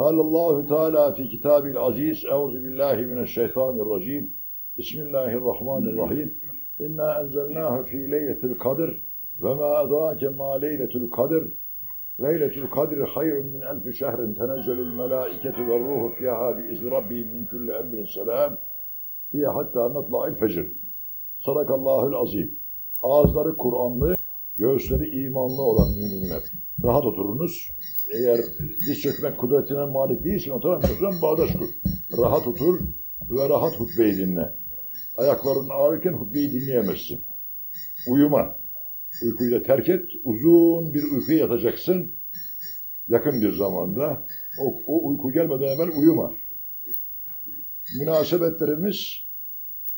قال الله تعالى في كتابه العزيز أعوذ بالله من الشيطان الرجيم بسم الله الرحمن الرحيم إنا أنزلناه في ليلة القدر وما أدراك ما ليلة القدر ليلة القدر خير من ألف شهر تنزل الملائكة والروح فيها بإذن ربهم من كل أمر سلام هي حتى مطلع الفجر Sadakallahül azim. Ağızları Kur'anlı, göğüsleri imanlı olan müminler. Rahat oturunuz. Eğer diz çökmek kudretine malik değilsin, oturamıyorsan bağdaş kur. Rahat otur ve rahat hutbeyi dinle. Ayakların ağrırken hutbeyi dinleyemezsin. Uyuma. Uykuyu da terk et. Uzun bir uykuya yatacaksın. Yakın bir zamanda. O, o uyku gelmeden evvel uyuma. Münasebetlerimiz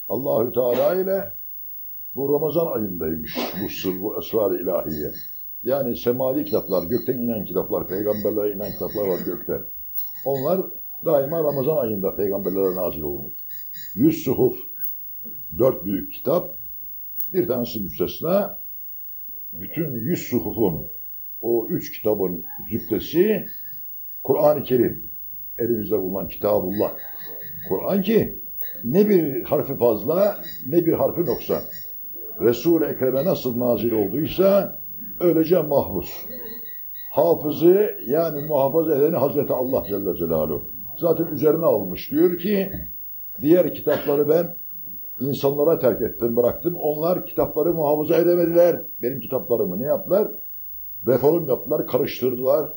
Allahü Teala ile bu Ramazan ayındaymış bu sır, bu esrar-ı ilahiye. Yani semavi kitaplar, gökten inen kitaplar, peygamberlere inen kitaplar var gökten. Onlar daima Ramazan ayında peygamberlere nazil olmuş. Yüz suhuf, dört büyük kitap, bir tanesi müstesna, bütün yüz suhufun, o üç kitabın zübdesi Kur'an-ı Kerim. Elimizde bulunan Kitabullah. Kur'an ki ne bir harfi fazla ne bir harfi noksan. Resul-i Ekrem'e nasıl nazil olduysa öylece mahfuz. Hafızı yani muhafaza edeni Hazreti Allah Celle Celaluhu. Zaten üzerine almış. Diyor ki diğer kitapları ben insanlara terk ettim, bıraktım. Onlar kitapları muhafaza edemediler. Benim kitaplarımı ne yaptılar? Reform yaptılar, karıştırdılar.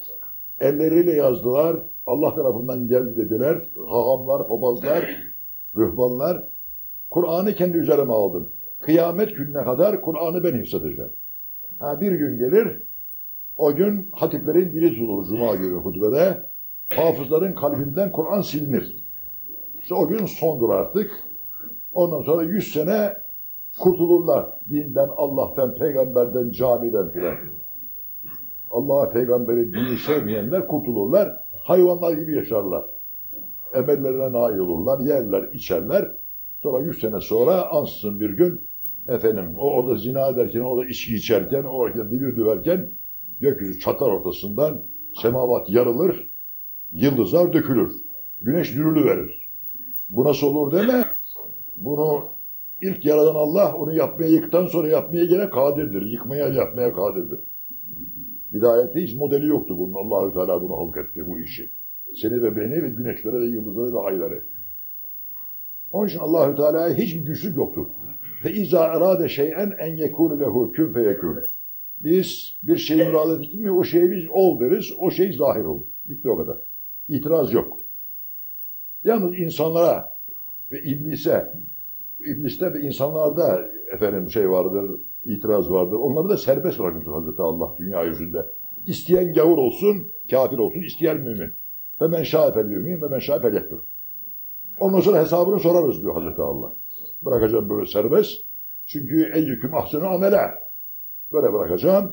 Elleriyle yazdılar. Allah tarafından geldi dediler. Hahamlar, papazlar, rühbanlar. Kur'an'ı kendi üzerime aldım. Kıyamet gününe kadar Kur'an'ı ben hifzedeceğim. Ha, bir gün gelir, o gün hatiplerin dili tutulur Cuma günü hutbede. Hafızların kalbinden Kur'an silinir. İşte o gün sondur artık. Ondan sonra yüz sene kurtulurlar. Dinden, Allah'tan, peygamberden, camiden filan. Allah'a, peygamberi, dini sevmeyenler kurtulurlar. Hayvanlar gibi yaşarlar. Emellerine nail olurlar, yerler, içerler. Sonra yüz sene sonra ansızın bir gün efendim o orada zina ederken, orada içki içerken, orada dili düverken gökyüzü çatlar ortasından semavat yarılır, yıldızlar dökülür. Güneş verir. Bu nasıl olur deme. Bunu ilk yaradan Allah onu yapmaya yıktıktan sonra yapmaya gene kadirdir. Yıkmaya yapmaya kadirdir. Hidayette hiç modeli yoktu bunun. Allahü Teala bunu halk etti bu işi. Seni ve beni ve güneşlere ve yıldızlara ve ayları. Onun için Allahü Teala'ya hiçbir güçlük yoktu. Fe iza arade şey'en en yekûne lehu kün feyekûn. Biz bir şeyi murad ettik mi o şeye biz ol deriz, o şey zahir olur. Bitti o kadar. İtiraz yok. Yalnız insanlara ve iblise, ibliste ve insanlarda efendim şey vardır, itiraz vardır. Onları da serbest bırakmıştır Hazreti Allah dünya yüzünde. İsteyen gavur olsun, kafir olsun, isteyen mümin. Ve men şâfel mümin ve men şâfel yekfir. Ondan sonra hesabını sorarız diyor Hazreti Allah. Bırakacağım böyle serbest. Çünkü ey yüküm ahsenu amele. Böyle bırakacağım.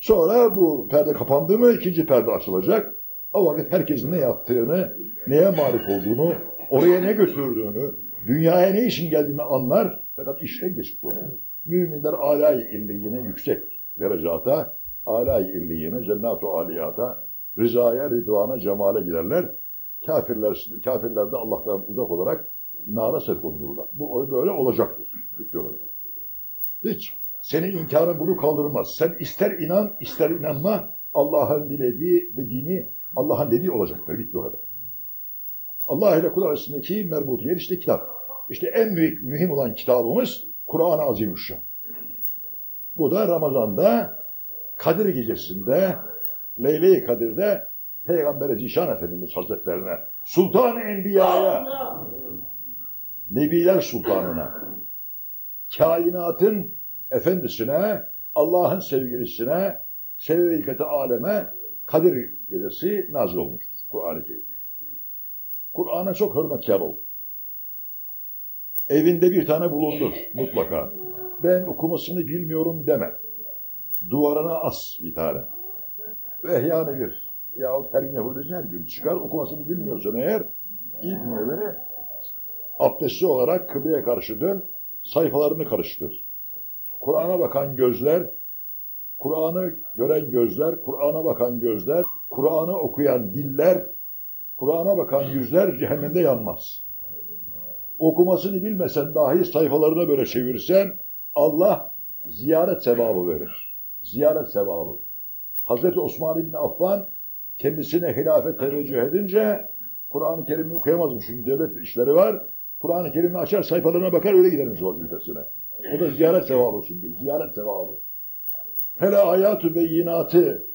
Sonra bu perde kapandı mı ikinci perde açılacak. O vakit herkesin ne yaptığını, neye malik olduğunu, oraya ne götürdüğünü, dünyaya ne için geldiğini anlar. Fakat işten geçip bu. Müminler alay illiğine yüksek derecata, alay illiğine, cennet-u aliyata, rızaya, ridvana, cemale giderler. Kafirler, kafirler de Allah'tan uzak olarak nara sevk olunurlar. Bu böyle olacaktır. Öyle. Hiç. Senin inkarın bunu kaldırmaz. Sen ister inan, ister inanma, Allah'ın dilediği ve dini Allah'ın dediği olacaktır. Bitti o kadar. Allah ile kul arasındaki merbutiyet işte kitap. İşte en büyük, mühim olan kitabımız Kur'an-ı Azimüşşan. Bu da Ramazan'da Kadir gecesinde Leyle-i Kadir'de Peygamber Zişan Efendimiz Hazretlerine Sultan-ı Enbiya'ya Nebiler Sultanına kainatın efendisine Allah'ın sevgilisine sevgili aleme Kadir gecesi nazil olmuştur Kur'an-ı Kerim. Kur'an'a çok hürmetkar ol. Evinde bir tane bulundur mutlaka. Ben okumasını bilmiyorum deme. Duvarına as bir tane. Ve yani bir yahut her gün Yahudisi her gün çıkar okumasını bilmiyorsan eğer iyi dinle beni. Abdestli olarak kıbleye karşı dön, sayfalarını karıştır. Kur'an'a bakan gözler, Kur'an'ı gören gözler, Kur'an'a bakan gözler, Kur'an'ı okuyan diller Kur'an'a bakan yüzler cehennemde yanmaz. Okumasını bilmesen dahi sayfalarına böyle çevirsen Allah ziyaret sevabı verir. Ziyaret sevabı. Hazreti Osman İbni Affan kendisine hilafet teveccüh edince Kur'an-ı Kerim'i okuyamazmış çünkü devlet işleri var. Kur'an-ı Kerim'i açar sayfalarına bakar öyle gidermiş vazifesine. O da ziyaret sevabı çünkü. Ziyaret sevabı. Hele ayat-ı beyinatı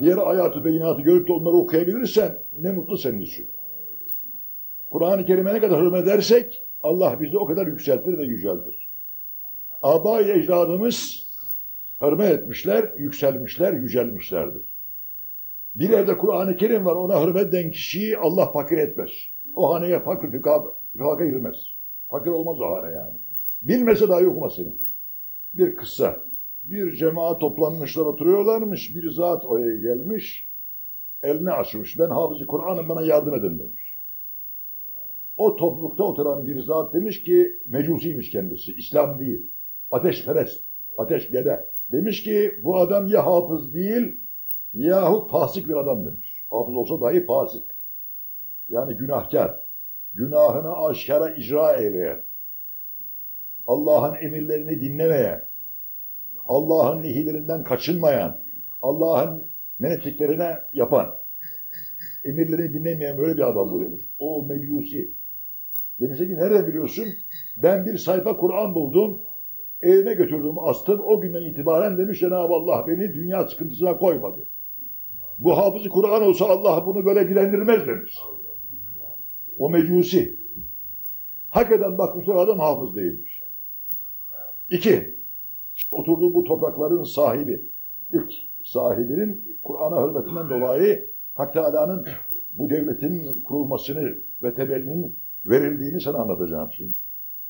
diğer ayat-ı beyinatı görüp de onları okuyabilirsen ne mutlu senin için. Kur'an-ı Kerim'e ne kadar hürmet edersek Allah bizi o kadar yükseltir ve yüceltir. Aba-i ecdadımız hürmet etmişler, yükselmişler, yücelmişlerdir. Bir evde Kur'an-ı Kerim var ona hürmet eden kişiyi Allah fakir etmez. O haneye fakir fıkha girmez. Fakir olmaz o hane yani. Bilmese dahi okumasın. Bir kıssa. Bir cemaat toplanmışlar oturuyorlarmış. Bir zat oraya gelmiş. Elini açmış. Ben hafızı Kur'an'ım bana yardım edin demiş. O toplulukta oturan bir zat demiş ki mecusiymiş kendisi. İslam değil. Ateşperest. Ateşgede. Demiş ki bu adam ya hafız değil yahut fasık bir adam demiş. Hafız olsa dahi fasık. Yani günahkar. Günahını aşkara icra eyleyen. Allah'ın emirlerini dinlemeyen. Allah'ın nehirlerinden kaçınmayan. Allah'ın menettiklerine yapan. Emirlerini dinlemeyen böyle bir adam bu demiş. O mecusi. Demiş ki nereden biliyorsun? Ben bir sayfa Kur'an buldum. Evime götürdüm astım. O günden itibaren demiş Cenab-ı Allah beni dünya sıkıntısına koymadı. Bu hafızı Kur'an olsa Allah bunu böyle dilendirmez demiş. O mecusi. Hakikaten bakmışlar adam hafız değilmiş. İki, oturduğu bu toprakların sahibi, ilk sahibinin Kur'an'a hürmetinden dolayı Hak Teala'nın bu devletin kurulmasını ve tebellinin verildiğini sana anlatacağım şimdi.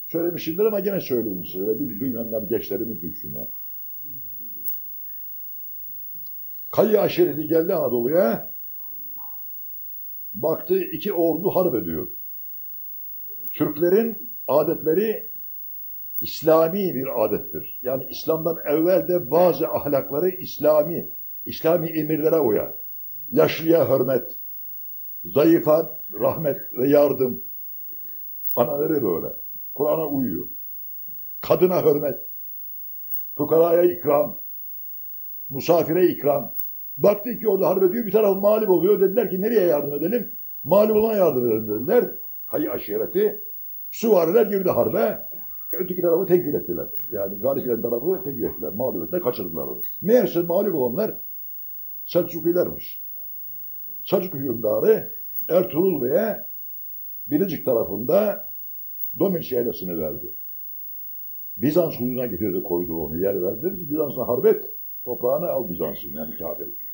Söylemişimdir ama gene söyleyeyim size. Bir duymayanlar, gençlerimiz duysunlar. Kayı aşireti geldi Anadolu'ya. Baktı iki ordu harp ediyor. Türklerin adetleri İslami bir adettir. Yani İslam'dan evvel de bazı ahlakları İslami, İslami emirlere uyar. Yaşlıya hürmet, zayıfa rahmet ve yardım. Anaları böyle. Kur'an'a uyuyor. Kadına hürmet, fukaraya ikram, misafire ikram. Baktı ki orada harp ediyor, bir taraf mağlup oluyor. Dediler ki nereye yardım edelim? Mağlup olana yardım edelim dediler. Kayı aşireti. Süvariler girdi harbe. Öteki tarafı tenkil ettiler. Yani galip gelen tarafı tenkil ettiler. Mağlup ettiler, kaçırdılar onu. Meğerse mağlup olanlar Selçuklularmış. Selçuk hükümdarı Ertuğrul Bey'e Bilecik tarafında Dominiç yaylasını verdi. Bizans hududuna getirdi koydu onu yer verdi. Dedi ki Bizans'la harbet toprağını al Bizans'ın yani Kabe'yi.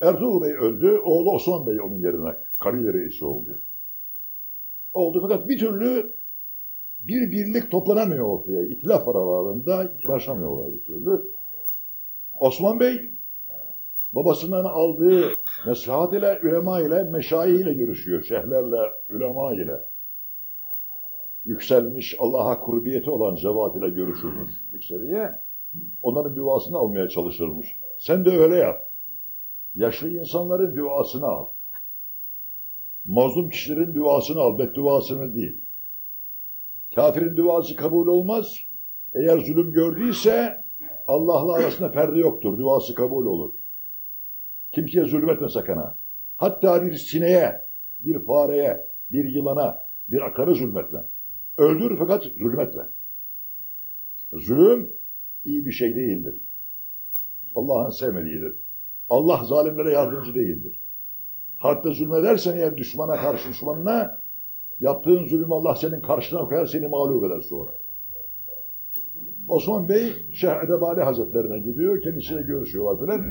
Ertuğrul Bey öldü. Oğlu Osman Bey onun yerine kabile reisi oldu. Oldu fakat bir türlü bir birlik toplanamıyor ortaya. İtilaf aralarında ulaşamıyorlar bir türlü. Osman Bey babasından aldığı nasihat ile, ülema ile, meşayih ile görüşüyor. Şeyhlerle, ülema ile. Yükselmiş Allah'a kurbiyeti olan zevat ile görüşürmüş içeriye. Onların duasını almaya çalışırmış. Sen de öyle yap. Yaşlı insanların duasını al. Mazlum kişilerin duasını al, bedduasını değil. Kafirin duası kabul olmaz. Eğer zulüm gördüyse Allah'la arasında perde yoktur. Duası kabul olur. Kimseye zulmetme sakın ha. Hatta bir sineğe, bir fareye, bir yılana, bir akraba zulmetme. Öldür fakat zulmetme. Zulüm iyi bir şey değildir. Allah'ın sevmediğidir. Allah zalimlere yardımcı değildir. Harpte zulmedersen eğer düşmana karşı düşmanına yaptığın zulüm Allah senin karşına koyar seni mağlup eder sonra. Osman Bey Şeyh Edebali Hazretlerine gidiyor. Kendisiyle görüşüyorlar falan.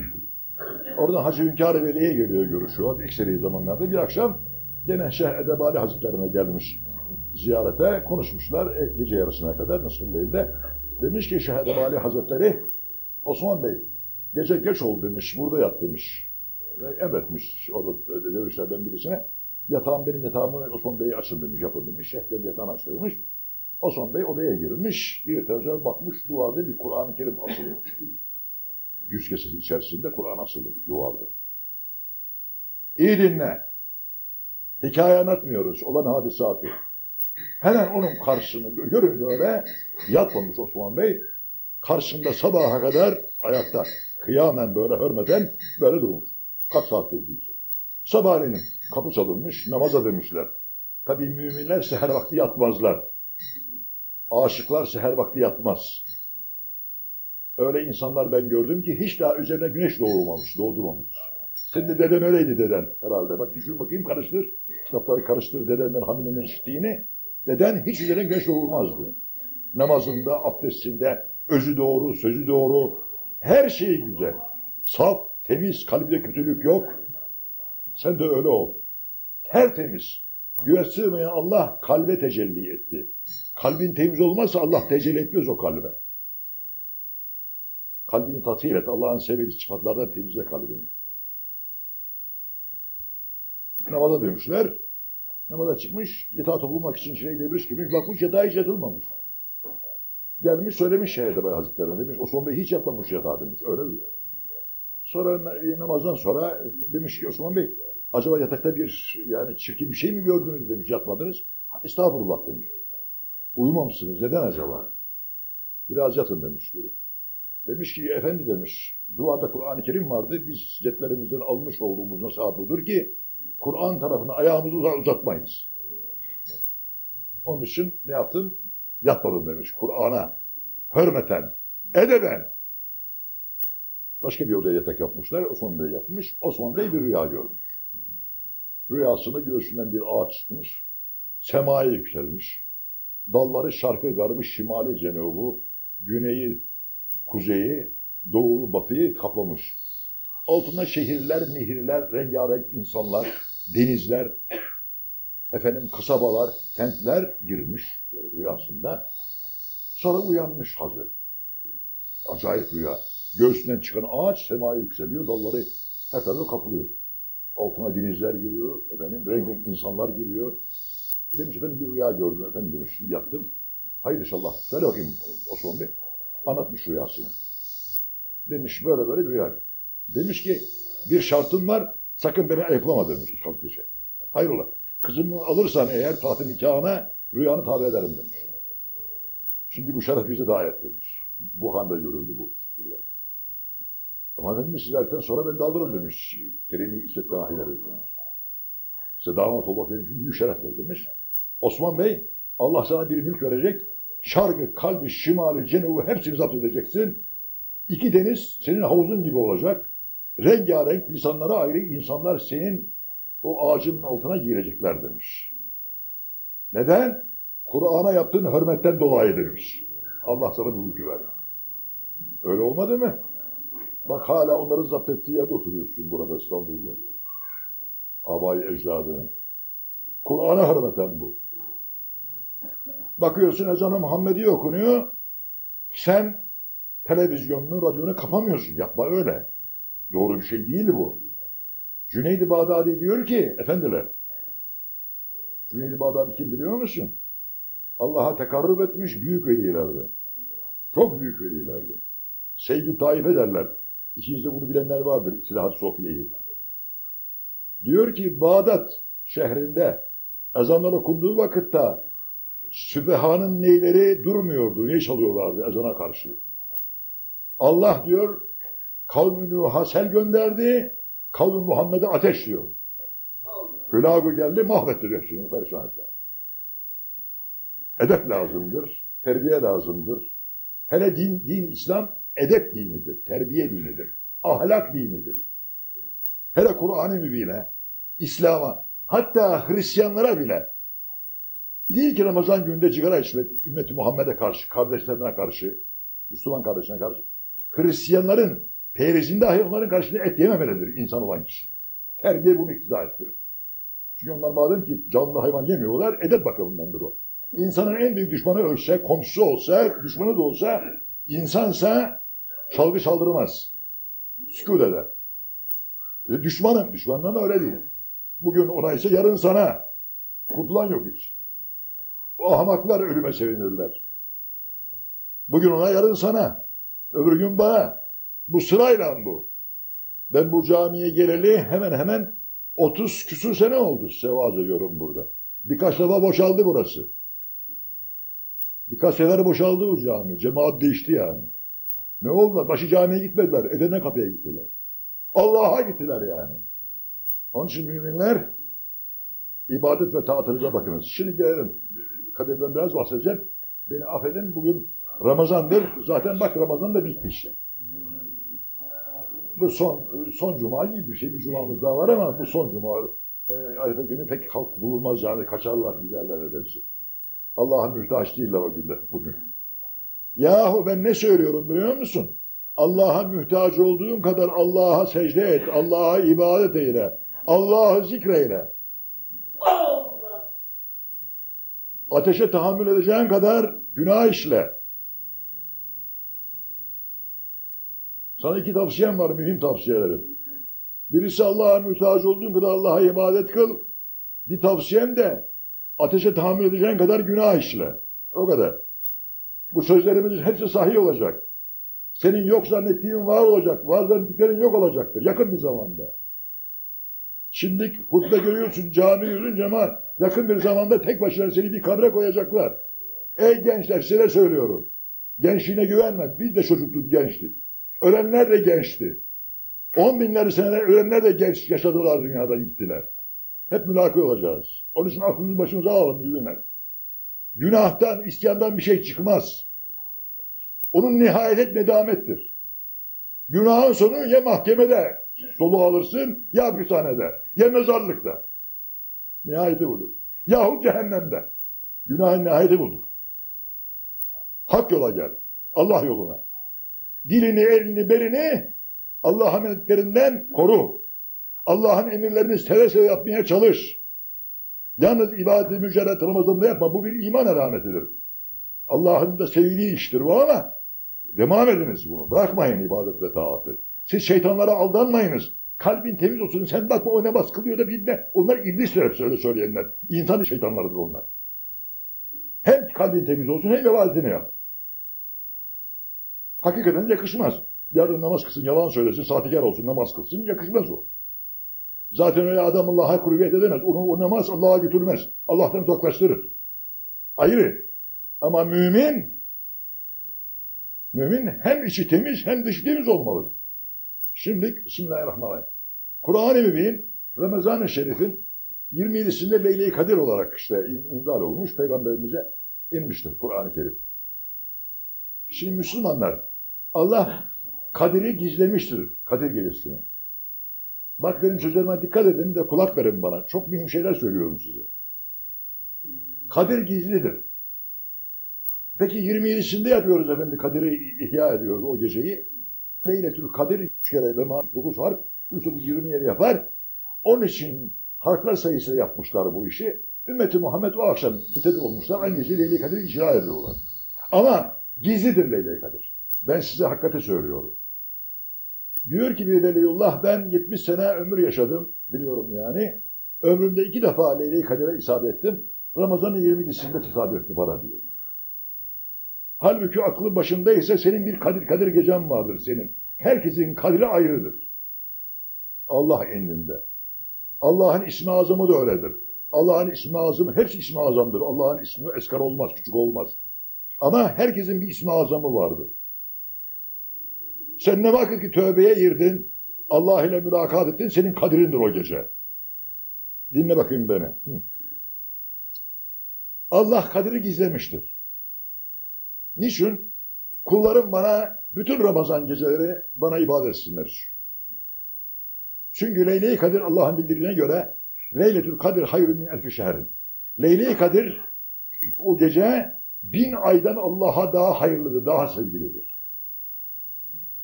Oradan Hacı Hünkâr Veli'ye geliyor görüşüyorlar. Ekseri zamanlarda. Bir akşam gene Şeyh Edebali Hazretlerine gelmiş ziyarete. Konuşmuşlar e, gece yarısına kadar de. Demiş ki Şeyh Edebali Hazretleri Osman Bey gece geç oldu demiş. Burada yat demiş. Ve emretmiş orada dövüşlerden birisine. Yatağım benim yatağımı Osman Bey'e açın demiş yapın demiş. Geldi yatağını açtırmış. Osman Bey odaya girmiş. Bir televizyon bakmış duvarda bir Kur'an-ı Kerim asılı. 100 kesesi içerisinde Kur'an asılı duvarda. İyi dinle. Hikaye anlatmıyoruz. Olan hadisatı. Hemen onun karşısını görünce öyle yatmamış Osman Bey. Karşısında sabaha kadar ayakta. Kıyamen böyle hürmeten böyle durmuş. Kaç saat durduysa. Sabahleyin kapı çalınmış, namaza demişler. Tabii müminler seher vakti yatmazlar. Aşıklar seher vakti yatmaz. Öyle insanlar ben gördüm ki hiç daha üzerine güneş doğmamış, doğdurmamış. Senin de deden öyleydi deden herhalde. Bak düşün bakayım karıştır. Kitapları karıştır dedenden, haminenden işittiğini. Deden hiç üzerine güneş doğurmazdı. Namazında, abdestinde, özü doğru, sözü doğru. Her şeyi güzel. Saf, temiz, kalbinde kötülük yok. Sen de öyle ol. Tertemiz. Göğe sığmayan Allah kalbe tecelli etti. Kalbin temiz olmazsa Allah tecelli etmez o kalbe. Kalbini tatil et. Allah'ın sevdiği sıfatlardan temizle kalbini. Namaza dönmüşler. Namaza çıkmış. Yatağı bulmak için şey demiş gibi. Bakmış yatağı hiç yatılmamış. Gelmiş söylemiş Şehir Bey Hazretleri'ne demiş. Osman Bey hiç yatmamış yatağa demiş. Öyle mi? Sonra e, namazdan sonra demiş ki Osman Bey acaba yatakta bir yani çirkin bir şey mi gördünüz demiş yatmadınız. Estağfurullah demiş. Uyumamışsınız. Neden acaba? Biraz yatın demiş. Buyurun. Demiş ki efendi demiş duvarda Kur'an-ı Kerim vardı. Biz ceplerimizden almış olduğumuz nasihat budur ki Kur'an tarafına ayağımızı uzatmayız. Onun için ne yaptın? Yatmadım demiş Kur'an'a. Hürmeten, edeben. Başka bir odaya yatak yapmışlar. Osman Bey yapmış. Osman Bey bir rüya görmüş. Rüyasında göğsünden bir ağaç çıkmış. Semaya yükselmiş. Dalları şarkı, garbı, şimali, cenubu, güneyi, kuzeyi, doğuyu, batıyı kaplamış. Altına şehirler, nehirler, rengarenk insanlar, denizler, efendim kasabalar, kentler girmiş rüyasında. Sonra uyanmış Hazret. Acayip rüya. Göğsünden çıkan ağaç semaya yükseliyor, dalları her tarafa kapılıyor. Altına denizler giriyor, efendim renk renk insanlar giriyor. Demiş efendim bir rüya gördüm efendim demiş, yattım. Hayır inşallah, söyle bakayım Osman Bey. Anlatmış rüyasını. Demiş böyle böyle bir rüya. Demiş ki bir şartım var, sakın beni ayıplama demiş kardeşe. Hayrola, kızımı alırsan eğer tatil nikahına rüyanı tabi ederim demiş. Şimdi bu şeref bize de ayet demiş. Bu handa görüldü bu. Ama efendim sizlerden sonra ben de alırım demiş. İstek dahileriz demiş. Size damat olmak benim için büyük şereftir demiş. Osman Bey Allah sana bir mülk verecek. Şarkı, kalbi, şimali, cenubu hepsini zapt edeceksin. İki deniz senin havuzun gibi olacak. Rengarenk lisanlara ayrı insanlar senin o ağacın altına girecekler demiş. Neden? Kur'an'a yaptığın hürmetten dolayı demiş. Allah sana bu mülkü ver. Öyle olmadı mı? Bak hala onların zapt ettiği yerde oturuyorsun burada İstanbul'da. Abayı ecdadını. Kur'an'a hürmeten bu. Bakıyorsun ezanı Muhammedi okunuyor. Sen televizyonunu, radyonu kapamıyorsun. Yapma öyle. Doğru bir şey değil bu. Cüneyd-i Bağdadi diyor ki, efendiler, Cüneyd-i Bağdadi kim biliyor musun? Allah'a tekarrub etmiş büyük velilerdi. Çok büyük velilerdi. Seyyid-i Taife derler. İçinizde bunu bilenler vardır, Silahat Sofya'yı. Diyor ki Bağdat şehrinde ezanlar okunduğu vakitte Sübhan'ın neyleri durmuyordu, ne çalıyorlardı ezana karşı. Allah diyor kavmini hasel gönderdi, kavmi Muhammed'e ateş diyor. Hülagü geldi mahvetti diyor şimdi perişan etti. Edep lazımdır, terbiye lazımdır. Hele din, din İslam edep dinidir, terbiye dinidir, ahlak dinidir. Hele Kur'an-ı Mübin'e, İslam'a, hatta Hristiyanlara bile değil ki Ramazan gününde cigara içmek, ümmeti Muhammed'e karşı, kardeşlerine karşı, Müslüman kardeşine karşı, Hristiyanların perizinde dahi onların karşısında et yememelidir insan olan kişi. Terbiye bunu iktidar ettirir. Çünkü onlar madem ki canlı hayvan yemiyorlar, edep bakımındandır o. İnsanın en büyük düşmanı ölse, komşusu olsa, düşmanı da olsa, insansa çalgı çaldırmaz. Sükut eder. E, düşmanım, düşmanın ama öyle değil. Bugün ona ise yarın sana. Kurtulan yok hiç. O ahmaklar ölüme sevinirler. Bugün ona yarın sana. Öbür gün bana. Bu sırayla bu. Ben bu camiye geleli hemen hemen 30 küsur sene oldu size vaaz ediyorum burada. Birkaç defa boşaldı burası. Birkaç sefer boşaldı bu cami. Cemaat değişti yani. Ne oldular? Başı camiye gitmediler. Edirne kapıya gittiler. Allah'a gittiler yani. Onun için müminler ibadet ve taatınıza bakınız. Şimdi gelelim. Kadir'den biraz bahsedeceğim. Beni affedin. Bugün Ramazan'dır. Zaten bak Ramazan da bitti işte. Bu son son cuma gibi bir şey. Bir cumamız daha var ama bu son cuma. E, Arife günü pek halk bulunmaz yani. Kaçarlar giderler ederse. Allah'a mühtaç değiller o günde bugün. Yahu ben ne söylüyorum biliyor musun? Allah'a mühtaç olduğun kadar Allah'a secde et. Allah'a ibadet eyle. Allah'ı zikreyle. Allah. Ateşe tahammül edeceğin kadar günah işle. Sana iki tavsiyem var, mühim tavsiyelerim. Birisi Allah'a mühtaç olduğun kadar Allah'a ibadet kıl. Bir tavsiyem de ateşe tahammül edeceğin kadar günah işle. O kadar. Bu sözlerimizin hepsi sahih olacak. Senin yok zannettiğin var olacak. Var zannettiklerin yok olacaktır. Yakın bir zamanda. Şimdi hutbe görüyorsun, cami yürüyün cemaat. Yakın bir zamanda tek başına seni bir kabre koyacaklar. Ey gençler size söylüyorum. Gençliğine güvenme. Biz de çocukluk gençtik. Ölenler de gençti. On binleri seneler ölenler de genç yaşadılar dünyadan gittiler. Hep mülaki olacağız. Onun için aklınızı başınıza alalım müminler. Günahtan, isyandan bir şey çıkmaz. Onun nihayet nedamettir. Günahın sonu ya mahkemede soluğu alırsın ya hapishanede ya mezarlıkta. Nihayeti budur. Yahut cehennemde. Günahın nihayeti budur. Hak yola gel. Allah yoluna. Dilini, elini, belini Allah'ın emirlerinden koru. Allah'ın emirlerini seve seve yapmaya çalış. Yalnız ibadeti mücerret Ramazan'da yapma. Bu bir iman alametidir. Allah'ın da sevdiği iştir bu ama devam ediniz bunu. Bırakmayın ibadet ve taatı. Siz şeytanlara aldanmayınız. Kalbin temiz olsun. Sen bakma o namaz kılıyor da bilme. Onlar iblisler hep söyle söyleyenler. İnsan şeytanlarıdır onlar. Hem kalbin temiz olsun hem ibadetini yap. Hakikaten yakışmaz. Yarın namaz kılsın, yalan söylesin, sahtekar olsun, namaz kılsın, yakışmaz o. Zaten öyle adam Allah'a kurbiyet edemez. Onu, o namaz Allah'a götürmez. Allah'tan uzaklaştırır. Ayrı. Ama mümin, mümin hem içi temiz hem dışı temiz olmalı. Şimdi Bismillahirrahmanirrahim. Kur'an-ı Mübin, Ramazan-ı Şerif'in 27'sinde Leyle-i Kadir olarak işte imzal olmuş, peygamberimize inmiştir Kur'an-ı Kerim. Şimdi Müslümanlar, Allah Kadir'i gizlemiştir, Kadir gecesini. Bak benim sözlerime dikkat edin de kulak verin bana. Çok mühim şeyler söylüyorum size. Kadir gizlidir. Peki 27'sinde yapıyoruz efendim Kadir'i ihya ediyoruz o geceyi. Leyletül Kadir üç kere ve 9 harf, 3 9 27 yapar. Onun için harfler sayısı yapmışlar bu işi. Ümmeti Muhammed o akşam mütedil olmuşlar. Aynı gece Leyle-i Kadir icra ediyorlar. Ama gizlidir Leyle-i Kadir. Ben size hakikati söylüyorum. Diyor ki bir veliyullah ben 70 sene ömür yaşadım biliyorum yani. Ömrümde iki defa Leyle-i isabet ettim. Ramazan'ın 20'sinde tesadüf etti bana diyor. Halbuki aklın başındaysa senin bir Kadir Kadir gecen vardır senin. Herkesin kadri ayrıdır. Allah indinde. Allah'ın ismi azamı da öyledir. Allah'ın ismi azamı, hepsi ismi azamdır. Allah'ın ismi eskar olmaz, küçük olmaz. Ama herkesin bir ismi azamı vardır. Sen ne vakit ki tövbeye girdin, Allah ile mülakat ettin, senin kadrindir o gece. Dinle bakayım beni. Allah kadri gizlemiştir. Niçin? Kullarım bana bütün Ramazan geceleri bana ibadet etsinler. Çünkü Leyle-i Kadir Allah'ın bildirdiğine göre Leyletül Kadir hayrun min elfi şehrin. Leyle-i Kadir o gece bin aydan Allah'a daha hayırlıdır, daha sevgilidir.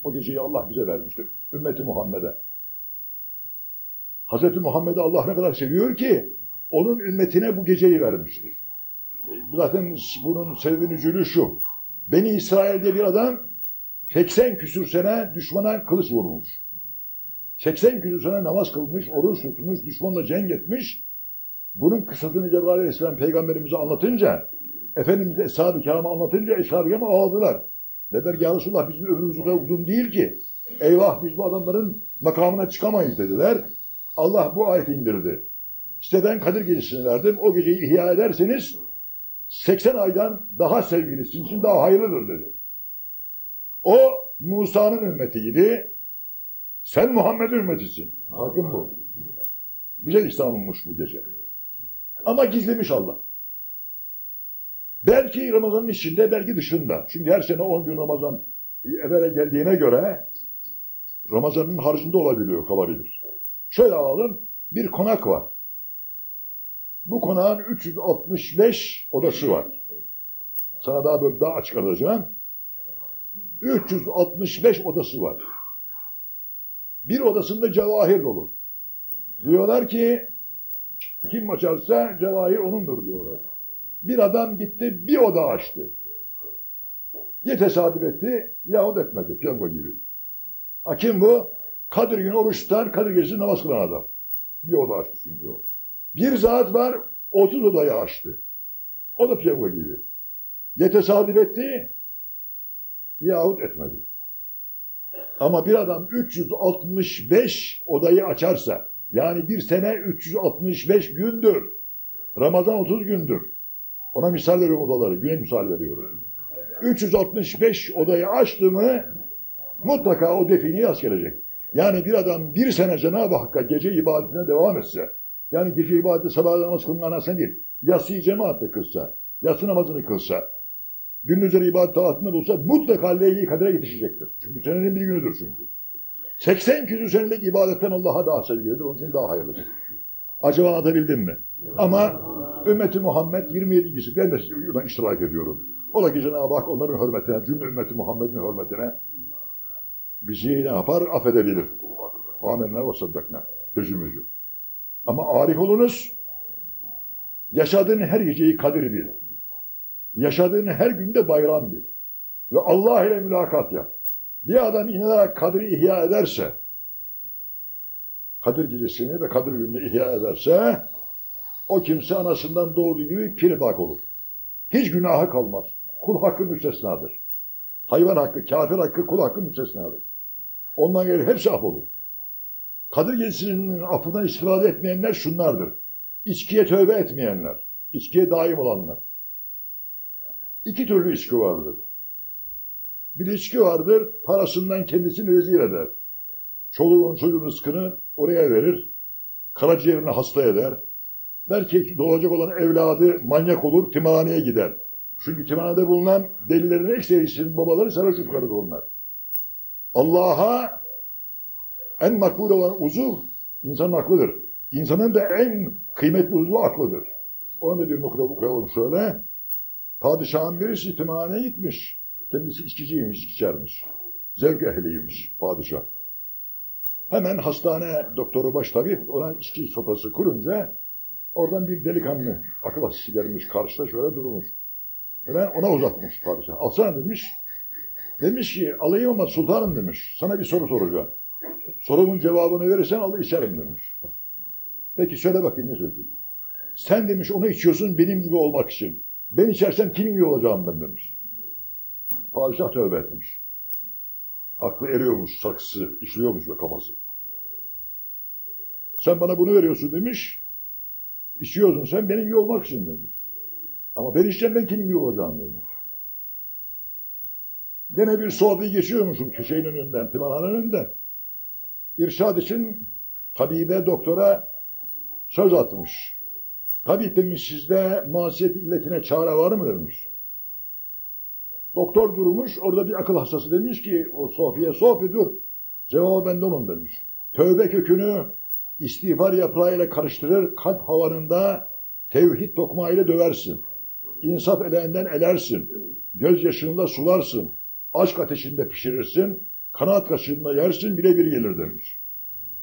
O geceyi Allah bize vermiştir. Ümmeti Muhammed'e. Hazreti Muhammed'i Allah ne kadar seviyor ki onun ümmetine bu geceyi vermiştir. Zaten bunun sevinücülü şu. Beni İsrail'de bir adam 80 küsür sene düşmana kılıç vurmuş. 80 küsür sene namaz kılmış, oruç tutmuş, düşmanla cenk etmiş. Bunun kısasını Cebrail Aleyhisselam peygamberimize anlatınca, Efendimiz de Eshab-ı Kiram'a anlatınca Eshab-ı Kiram ağladılar. Dediler ki ya Resulullah bizim ömrümüz o kadar uzun değil ki. Eyvah biz bu adamların makamına çıkamayız dediler. Allah bu ayeti indirdi. İşte ben Kadir gecesini verdim. O geceyi ihya ederseniz 80 aydan daha sevgili, sizin için daha hayırlıdır dedi. O Musa'nın ümmetiydi. Sen Muhammed'in ümmetisin. Bakın bu. Bize İslam'ınmış bu gece. Ama gizlemiş Allah. Belki Ramazan'ın içinde, belki dışında. Çünkü her sene 10 gün Ramazan evvela geldiğine göre Ramazan'ın haricinde olabiliyor, kalabilir. Şöyle alalım, bir konak var. Bu konağın 365 odası var. Sana daha böyle daha açık arayacağım. 365 odası var. Bir odasında cevahir dolu. Diyorlar ki kim açarsa cevahir onundur diyorlar. Bir adam gitti bir oda açtı. Ya tesadüf etti yahut etmedi piyango gibi. Ha kim bu? Kadir günü oruç tutar, Kadir gecesi namaz kılan adam. Bir oda açtı çünkü o. Bir zat var 30 odayı açtı. O da piyango gibi. Ya tesadüf etti yahut etmedi. Ama bir adam 365 odayı açarsa yani bir sene 365 gündür. Ramazan 30 gündür. Ona misal veriyorum odaları. Güne misal veriyorum. 365 odayı açtı mı mutlaka o defini yaz gelecek. Yani bir adam bir sene Cenab-ı Hakk'a gece ibadetine devam etse, yani gece ibadeti sabah namaz kılma anasını değil, yatsıyı cemaatle kılsa, yatsı namazını kılsa, gündüzleri ibadet taatını bulsa mutlaka Leyli Kadir'e yetişecektir. Çünkü senenin bir günüdür çünkü. 80 küsur senelik ibadetten Allah'a daha sevgilidir, onun için daha hayırlıdır. Acaba anlatabildim mi? Ama ümmeti Muhammed 27 kişi, ben de buradan iştirak ediyorum. Ola ki Cenab-ı Hak onların hürmetine, cümle ümmeti Muhammed'in hürmetine bizi ne yapar? Affedebilir. Amenna ve saddakna. Sözümüz. Ama arif olunuz, yaşadığın her geceyi kadir bil. Yaşadığın her günde bayram bil. Ve Allah ile mülakat yap. Bir adam inanarak kadri ihya ederse, Kadir gecesini ve Kadir gününü ihya ederse, o kimse anasından doğduğu gibi pirdak olur. Hiç günahı kalmaz. Kul hakkı müstesnadır. Hayvan hakkı, kafir hakkı, kul hakkı müstesnadır. Ondan geri hepsi af olur. Kadir gecesinin affından istifade etmeyenler şunlardır. İçkiye tövbe etmeyenler, içkiye daim olanlar. İki türlü içki vardır. Bir içki vardır, parasından kendisini rezil eder. Çoluğun çocuğun rızkını oraya verir. Karaciğerini hasta eder. Belki doğacak olan evladı manyak olur, timarhaneye gider. Çünkü timarhanede bulunan delilerin ekserisinin babaları sarhoş yukarıdır onlar. Allah'a en makbul olan uzuv insanın aklıdır. İnsanın da en kıymetli uzvu aklıdır. Onu da bir nokta koyalım şöyle. Padişahın birisi timarhaneye gitmiş. Kendisi içkiciymiş, içki içermiş. Zevk ehliymiş padişah. Hemen hastane doktoru baş tabip ona içki sopası kurunca oradan bir delikanlı akıl hastası gelmiş karşıda şöyle durmuş. Hemen ona uzatmış padişah. Alsana demiş. Demiş ki alayım ama sultanım demiş. Sana bir soru soracağım. Sorumun cevabını verirsen al içerim demiş. Peki söyle bakayım ne söyleyeyim. Sen demiş onu içiyorsun benim gibi olmak için. Ben içersem kimin gibi olacağım ben demiş. Padişah tövbe etmiş. Aklı eriyormuş, saksı işliyormuş ve kafası. Sen bana bunu veriyorsun demiş. İçiyorsun sen benim gibi olmak için demiş. Ama ben içeceğim ben kimin gibi olacağım demiş. Gene bir sohbeti geçiyormuşum köşenin önünden, timarhanın önünden. İrşad için tabibe, doktora söz atmış. Tabip demiş sizde masiyet illetine çare var mı demiş. Doktor durmuş, orada bir akıl hastası demiş ki o Sofi'ye, Sofi dur, cevabı benden onun demiş. Tövbe kökünü istiğfar yaprağıyla karıştırır, kalp havanında tevhid tokmağıyla döversin. İnsaf eleğinden elersin, gözyaşınla sularsın, aşk ateşinde pişirirsin, kanaat kaşığında yersin, birebir gelir demiş.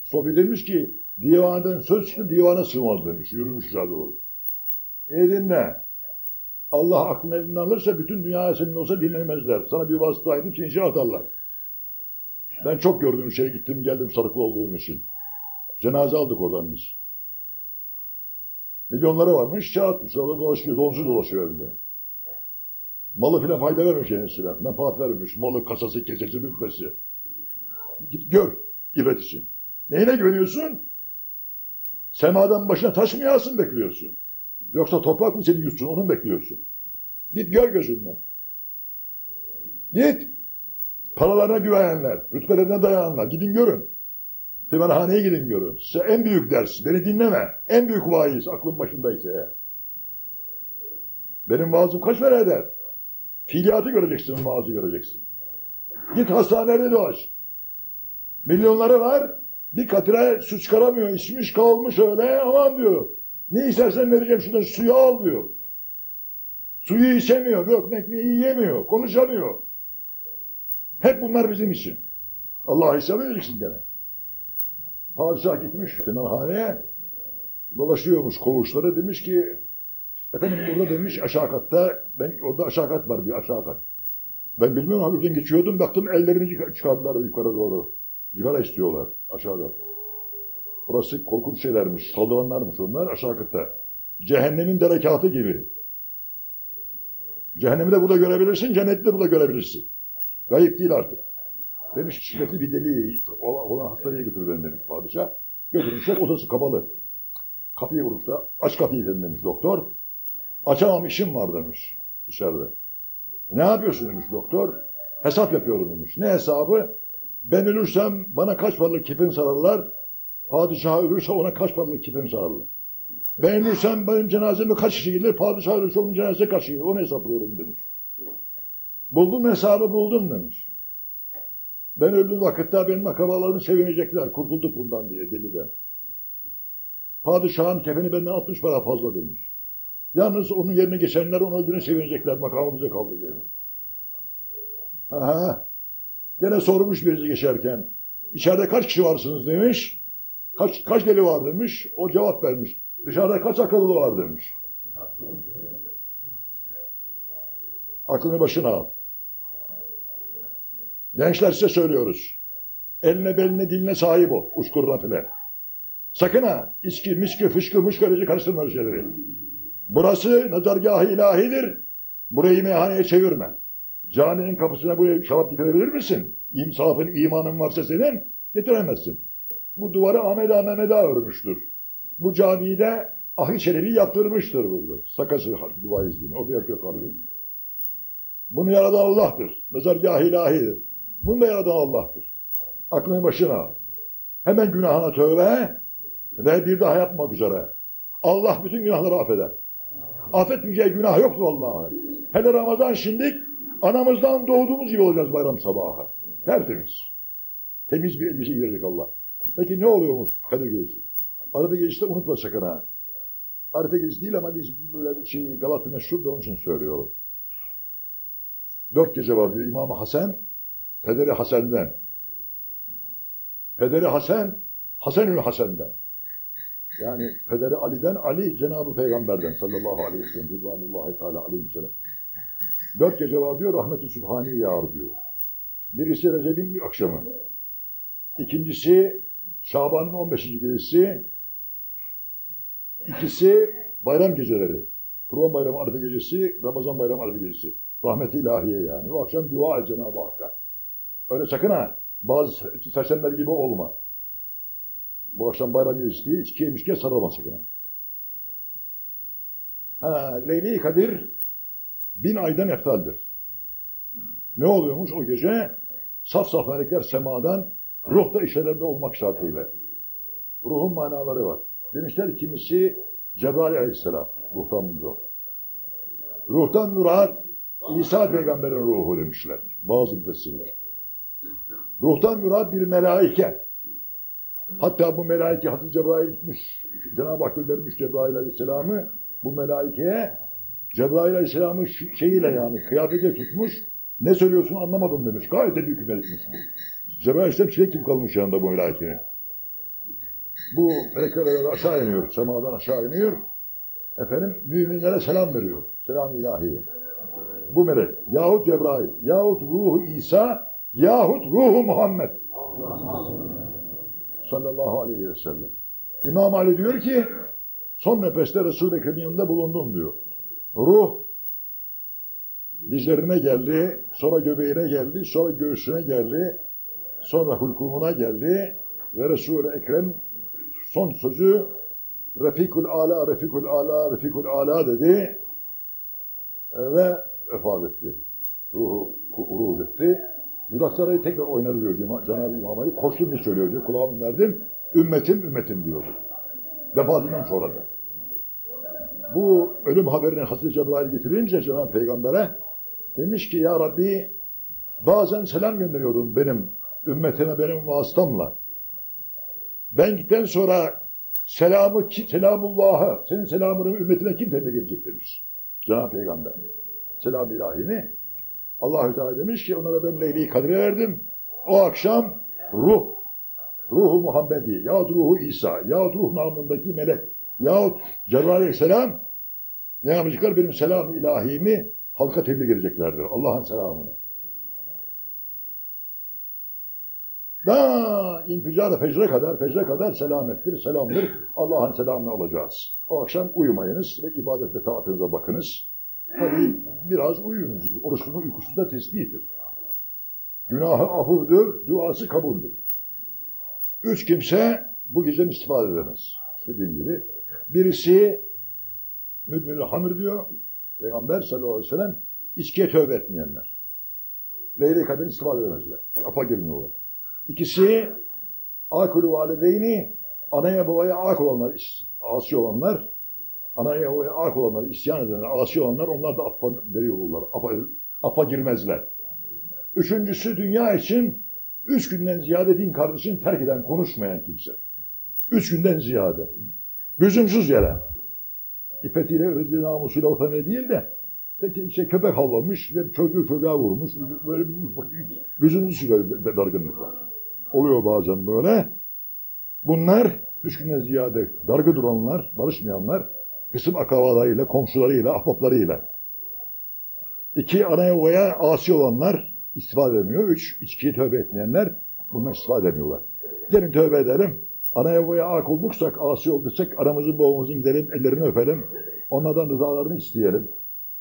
Sofi demiş ki, divaneden söz çıktı, divana sığmaz demiş, yürümüş doğru. İyi dinle. Allah aklını elinden alırsa bütün dünya senin olsa dinlemezler. Sana bir vasıta edip seni atarlar. Ben çok gördüm içeri gittim geldim sarıklı olduğum için. Cenaze aldık oradan biz. Milyonları varmış, şey orada dolaşıyor, donsuz dolaşıyor evinde. Malı filan fayda vermiş kendisine, menfaat vermiş, malı, kasası, kesesi, lütfesi. Git gör, ibret için. Neyine güveniyorsun? Semadan başına taş mı yağsın bekliyorsun? Yoksa toprak mı seni yutsun onu mu bekliyorsun? Git gör gözünden. Git. Paralarına güvenenler, rütbelerine dayananlar gidin görün. Timarhaneye gidin görün. Size en büyük ders, beni dinleme. En büyük vaiz aklın başındaysa eğer. Benim vaazım kaç para eder? Fiiliyatı göreceksin, vaazı göreceksin. Git hastanede dolaş. Milyonları var, bir katire su çıkaramıyor, içmiş kalmış öyle, aman diyor. Ne istersen vereceğim şuradan suyu al diyor. Suyu içemiyor, yok ekmeği yiyemiyor, konuşamıyor. Hep bunlar bizim için. Allah'a hesap edeceksin gene. Padişah gitmiş timarhaneye, dolaşıyormuş koğuşları demiş ki, efendim burada demiş aşağı katta, ben orada aşağı kat var bir aşağı kat. Ben bilmiyorum abi buradan geçiyordum baktım ellerini çıkar- çıkardılar yukarı doğru. Sigara istiyorlar aşağıda. Burası korkunç şeylermiş, saldıranlarmış onlar aşağı katta. Cehennemin derekatı gibi. Cehennemi de burada görebilirsin, cenneti de burada görebilirsin. Gayip değil artık. Demiş şiddetli bir deli olan, hastaneye götür beni demiş padişah. Götürmüşler odası kapalı. Kapıyı vurmuşlar. Aç kapıyı efendim demiş doktor. Açamam işim var demiş içeride. Ne yapıyorsun demiş doktor. Hesap yapıyorum demiş. Ne hesabı? Ben ölürsem bana kaç paralık kefin sararlar. Padişah ölürse ona kaç paralık kefin sararlar. Ben ölürsem benim cenazeme kaç kişi gelir. Padişah ölürse onun cenazesi kaç kişi gelir. Onu hesaplıyorum demiş. Buldum hesabı buldum demiş. Ben öldüğüm vakitte benim akrabalarım sevinecekler. Kurtulduk bundan diye deliden. Padişahın kefeni benden 60 para fazla demiş. Yalnız onun yerine geçenler onun öldüğüne sevinecekler. Makamı bize kaldı demiş. Aha. Gene sormuş birisi geçerken. İçeride kaç kişi varsınız demiş. Kaç, kaç deli var demiş. O cevap vermiş. Dışarıda kaç akıllı var demiş. Aklını başına al. Gençler size söylüyoruz. Eline beline diline sahip ol. Uçkuruna filan. Sakın ha. içki, miski, fışkı, mışkarıcı karıştırma şeyleri. Burası nazargah-ı ilahidir. Burayı meyhaneye çevirme. Caminin kapısına buraya şarap getirebilir misin? İmsafın, imanın varsa senin getiremezsin. Bu duvarı Ahmet Ağa örmüştür. Bu camiyi de Ahi Çelebi yaptırmıştır burada. Sakası dua izni. O da yapıyor kardeşim. Bunu yaradan Allah'tır. Nazargah ilahidir. Bunu da yaradan Allah'tır. Aklını başına. Hemen günahına tövbe ve bir daha yapmak üzere. Allah bütün günahları affeder. Affetmeyeceği günah yoktur Allah'a. Hele Ramazan şimdik anamızdan doğduğumuz gibi olacağız bayram sabahı. Tertemiz. Temiz bir elbise giyilecek Allah. Peki ne oluyormuş Kadir Gecesi? Arife Gecesi de unutma sakın ha. Arife Gecesi değil ama biz böyle bir şey Galata meşhur da onun için söylüyorum. Dört gece var diyor İmam Hasan, Pederi Hasen'den. Pederi Hasan, Hasenül Hasen'den. Yani Pederi Ali'den, Ali Cenab-ı Peygamber'den sallallahu aleyhi ve sellem. Rıdvanullahi teala aleyhi ve sellem. Dört gece var diyor, rahmeti Sübhani yağar diyor. Birisi Recep'in ilk akşamı. İkincisi Şaban'ın 15. gecesi. İkisi bayram geceleri. Kurban Bayramı Arife gecesi, Ramazan Bayramı Arife gecesi. Rahmeti ilahiye yani. O akşam dua et Cenab-ı Hakk'a. Öyle sakın ha. Bazı sersemler gibi olma. Bu akşam bayram gecesi değil, içki yemişken sarılma sakın ha. Ha, Leyli Kadir bin aydan eftaldir. Ne oluyormuş o gece? Saf saf melekler semadan ruhta işlerinde olmak şartıyla. Ruhun manaları var. Demişler kimisi Cebrail aleyhisselam. Ruhtan murat. Ruhtan murat İsa peygamberin ruhu demişler. Bazı müfessirler. Ruhtan murat bir melaike. Hatta bu melaike Hazreti Cebrail gitmiş. Cenab-ı Hak göndermiş Cebrail aleyhisselamı. Bu melaikeye Cebrail aleyhisselamı şeyiyle yani kıyafete tutmuş. Ne söylüyorsun anlamadım demiş. Gayet de büyük bir melekmiş bu. Cebrail aleyhisselam şey kim kalmış yanında bu melaikenin. Bu melekler aşağı iniyor. Semadan aşağı iniyor. Efendim müminlere selam veriyor. Selam ilahi. Bu melek. Yahut Cebrail. Yahut ruhu İsa. Yahut ruhu Muhammed. Sallallahu aleyhi ve sellem. İmam Ali diyor ki son nefeste Resul-i Ekrem'in yanında bulundum diyor. Ruh dizlerine geldi, sonra göbeğine geldi, sonra göğsüne geldi, sonra hulkumuna geldi ve Resul-i Ekrem son sözü Refikul ala, Refikul ala, Refikul ala dedi ve vefat etti. Ruhu ruh etti. Dudakları tekrar oynadı diyor Cenab-ı İmam Ali. Koştum diye söylüyor diyor. Kulağımı verdim. Ümmetim, ümmetim diyordu. Vefatından sonra da. Bu ölüm haberini Hazreti Cebrail getirince Cenab-ı Peygamber'e demiş ki ya Rabbi bazen selam gönderiyordum benim ümmetime benim vasıtamla. Ben gittikten sonra selamı selamullah'a senin selamını ümmetine kim tebliğ edecek demiş. Cenab-ı Peygamber. Selam ilahini. Allahü Teala demiş ki onlara ben Leyli Kadir'e verdim. O akşam ruh, ruhu Muhammedi yahut ruhu İsa yahut ruh namındaki melek yahut Cebrail Aleyhisselam ne yapacaklar? Benim selam ilahimi halka tebliğ edeceklerdir. Allah'ın selamını. Da inficara fecre kadar, fecre kadar selamettir, selamdır. Allah'ın selamını alacağız. O akşam uyumayınız ve ibadet ve taatınıza bakınız. Tabii biraz uyuyunuz. Oruçlunun uykusu da tesbihtir. Günahı afudur, duası kabuldür. Üç kimse bu geceden istifade edemez. Dediğim gibi. Birisi müdmül hamir diyor. Peygamber sallallahu aleyhi ve sellem içkiye tövbe etmeyenler. Leyle kadın istifade edemezler. Afa girmiyorlar. İkisi akulu valideyni anaya babaya ak olanlar, asi olanlar, anaya babaya ak olanlar, isyan edenler, asi olanlar onlar da affa veriyorlar. Afa, afa girmezler. Üçüncüsü dünya için üç günden ziyade din kardeşini terk eden, konuşmayan kimse. Üç günden ziyade. Lüzumsuz yere. İffetiyle, ırzı namusuyla utanıyor değil de peki işte köpek havlamış ve çocuğu çocuğa vurmuş. Böyle bir lüzumsuz böyle dargınlık var. Oluyor bazen böyle. Bunlar üç günden ziyade dargı duranlar, barışmayanlar, kısım akrabalarıyla, komşularıyla, ahbaplarıyla. İki, anaya babaya asi olanlar istifade edemiyor. Üç, içkiyi tövbe etmeyenler bundan istifade edemiyorlar. Gelin tövbe edelim. Anaya babaya ak olduksak, asi olduksak aramızın babamızın gidelim, ellerini öpelim. Onlardan rızalarını isteyelim.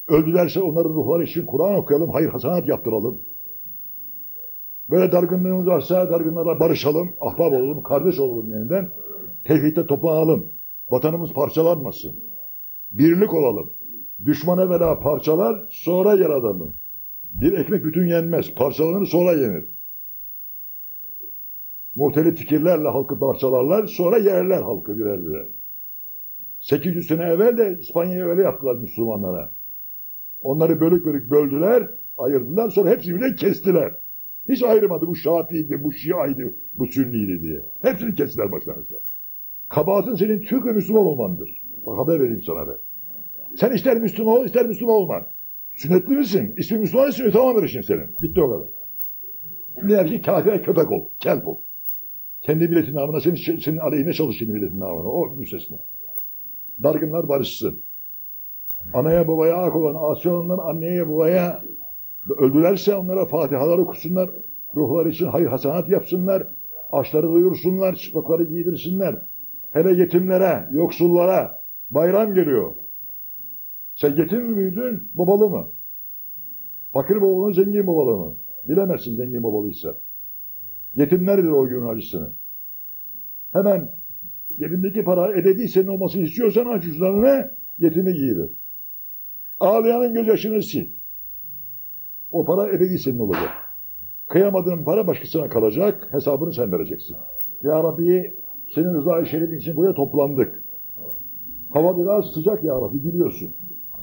Öldülerse onların ruhları için Kur'an okuyalım, hayır hasanat yaptıralım. Böyle dargınlığımız varsa dargınlara barışalım, ahbap olalım, kardeş olalım yeniden. Tevhidde toplanalım. Vatanımız parçalanmasın. Birlik olalım. Düşman evvela parçalar, sonra yer adamı. Bir ekmek bütün yenmez, parçalanır sonra yenir. Muhtelif fikirlerle halkı parçalarlar, sonra yerler halkı birer birer. 800 sene evvel de İspanya'ya öyle yaptılar Müslümanlara. Onları bölük bölük böldüler, ayırdılar, sonra hepsini birden kestiler. Hiç ayrımadı bu Şafii'ydi, bu Şia'ydı, bu Sünni'ydi diye. Hepsini kestiler aşağı. Kabahatin senin Türk ve Müslüman olmandır. Bak haber vereyim sana ben. Sen ister Müslüman ol, ister Müslüman olma. Sünnetli misin? İsmi Müslüman ismi tamamdır işin senin. Bitti o kadar. Ne ki kafire köpek ol, kelp ol. Kendi milletin namına, senin, senin aleyhine çalış kendi milletin namına. O müstesna. Dargınlar barışsın. Anaya babaya ak olan, asi anneye babaya öldülerse onlara fatihalar okusunlar. Ruhlar için hayır hasanat yapsınlar. Açları doyursunlar, çıplakları giydirsinler. Hele yetimlere, yoksullara bayram geliyor. Sen yetim mi büyüdün, babalı mı? Fakir babalı zengin babalı mı? Bilemezsin zengin babalıysa. Yetimlerdir o günün acısını. Hemen cebindeki para ebedi senin olmasını istiyorsan aç cüzdanını, yetimi giydir. Ağlayanın gözyaşını sil. O para ebedi senin olacak. Kıyamadığın para başkasına kalacak, hesabını sen vereceksin. Ya Rabbi, senin rıza-i şerifin için buraya toplandık. Hava biraz sıcak ya Rabbi biliyorsun.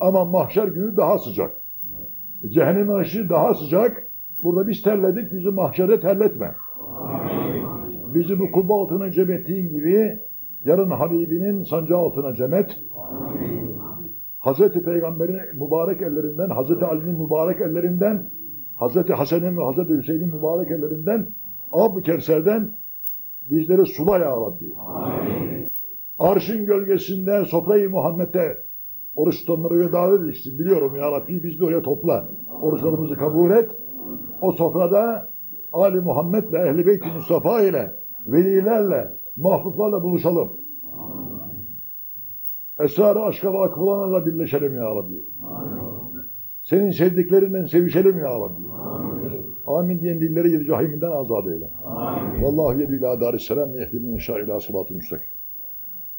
Ama mahşer günü daha sıcak. Cehennem aşı daha sıcak. Burada biz terledik, bizi mahşerde terletme. Bizi bu kubbe altına cem ettiğin gibi yarın Habibinin sancağı altına cem et. Hazreti Peygamber'in mübarek ellerinden, Hazreti Ali'nin mübarek ellerinden, Hazreti Hasan'ın ve Hazreti Hüseyin'in mübarek ellerinden, Ab-ı Kevser'den bizleri sula ya Rabbi. Arşın gölgesinde sofrayı Muhammed'de oruç tutanları davet edeceksin. Biliyorum ya Rabbi biz de oraya topla. Oruçlarımızı kabul et. O sofrada Ali Muhammed'le, Ehl-i Beyt-i Mustafa ile, velilerle, mahfuflarla buluşalım. Esrar-ı aşka vakıf olanlarla birleşelim ya Rabbi. Senin sevdiklerinden sevişelim ya Rabbi. Amin diyen dilleri yedi cahiminden azad eyle. Vallahu yedü ila darisselam ve yehdi min şa ila sıratı müstakim.